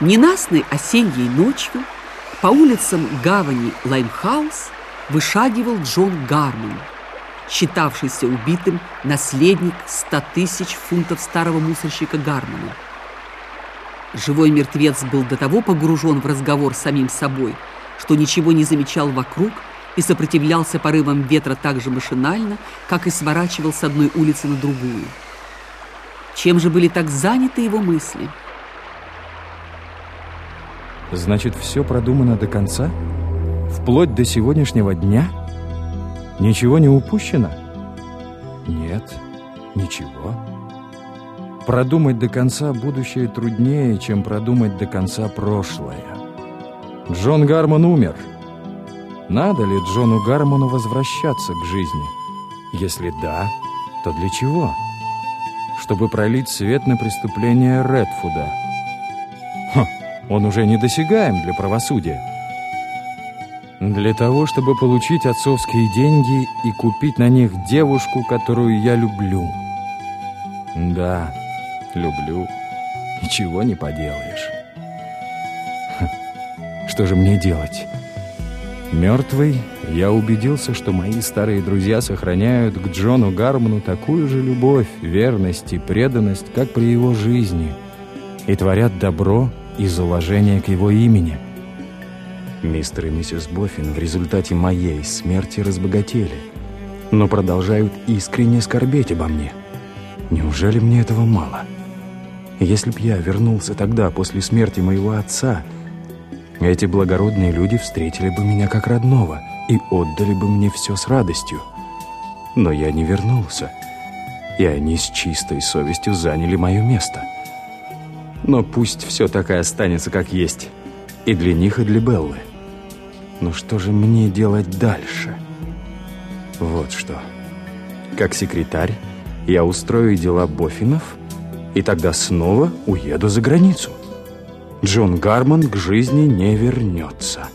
Ненастной осенней ночью по улицам гавани Лаймхаус вышагивал Джон Гармон, считавшийся убитым наследник ста тысяч фунтов старого мусорщика Гармона. Живой мертвец был до того погружен в разговор с самим собой, что ничего не замечал вокруг и сопротивлялся порывам ветра так же машинально, как и сворачивал с одной улицы на другую. Чем же были так заняты его мысли? Значит, все продумано до конца? Вплоть до сегодняшнего дня? Ничего не упущено? Нет, ничего. Продумать до конца будущее труднее, чем продумать до конца прошлое. Джон Гармон умер. Надо ли Джону Гармону возвращаться к жизни? Если да, то для чего? Чтобы пролить свет на преступление Редфуда. Он уже недосягаем для правосудия. Для того, чтобы получить отцовские деньги и купить на них девушку, которую я люблю. Да, люблю. Ничего не поделаешь. Что же мне делать? Мертвый, я убедился, что мои старые друзья сохраняют к Джону Гармону такую же любовь, верность и преданность, как при его жизни, и творят добро из уважения к его имени. Мистер и миссис Боффин в результате моей смерти разбогатели, но продолжают искренне скорбеть обо мне. Неужели мне этого мало? Если б я вернулся тогда, после смерти моего отца, эти благородные люди встретили бы меня как родного и отдали бы мне все с радостью. Но я не вернулся, и они с чистой совестью заняли мое место. Но пусть все так и останется, как есть. И для них, и для Беллы. Но что же мне делать дальше? Вот что. Как секретарь, я устрою дела Бофинов, и тогда снова уеду за границу. Джон Гарман к жизни не вернется.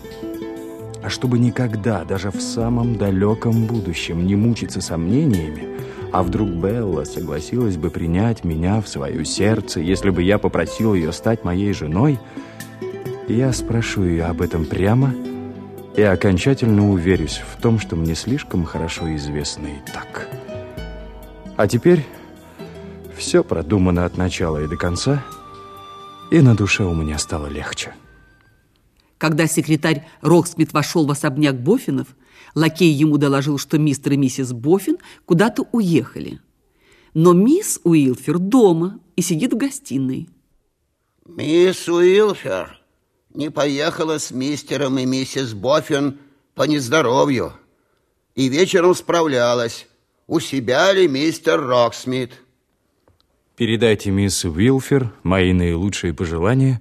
А чтобы никогда, даже в самом далеком будущем, не мучиться сомнениями, а вдруг Белла согласилась бы принять меня в свое сердце, если бы я попросил ее стать моей женой, я спрошу ее об этом прямо и окончательно уверюсь в том, что мне слишком хорошо известно и так. А теперь все продумано от начала и до конца — и на душе у меня стало легче. Когда секретарь Роксмит вошел в особняк Бофинов, лакей ему доложил, что мистер и миссис Бофин куда-то уехали. Но мисс Уилфер дома и сидит в гостиной. Мисс Уилфер не поехала с мистером и миссис Бофин по нездоровью и вечером справлялась, у себя ли мистер Роксмит. Передайте мисс Уилфер мои наилучшие пожелания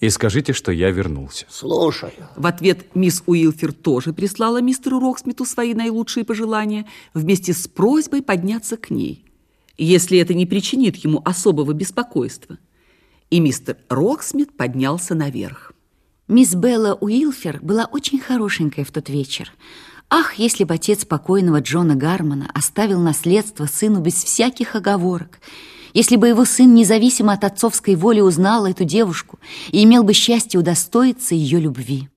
и скажите, что я вернулся. Слушаю. В ответ мисс Уилфер тоже прислала мистеру Роксмиту свои наилучшие пожелания вместе с просьбой подняться к ней, если это не причинит ему особого беспокойства. И мистер Роксмит поднялся наверх. Мисс Белла Уилфер была очень хорошенькая в тот вечер. Ах, если бы отец покойного Джона Гармона оставил наследство сыну без всяких оговорок – если бы его сын независимо от отцовской воли узнал эту девушку и имел бы счастье удостоиться ее любви.